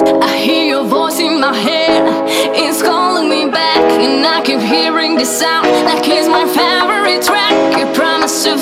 I hear your voice in my head, it's calling me back, and I keep hearing the sound. Like it's my favorite track. You promise to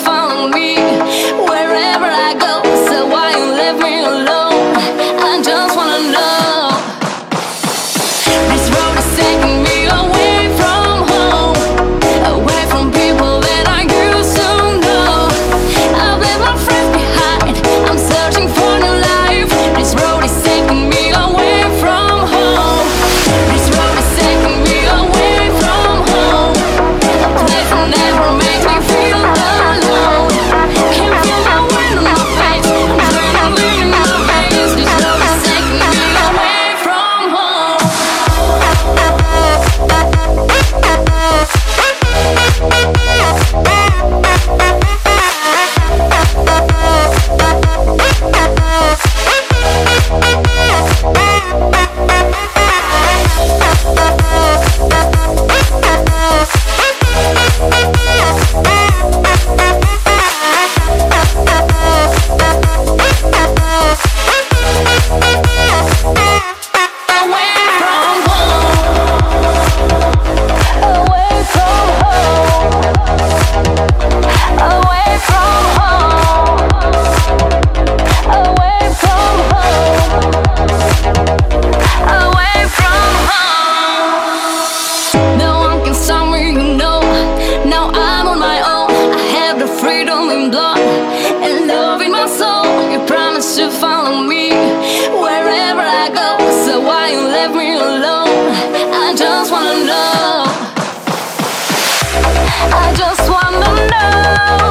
just wanna know.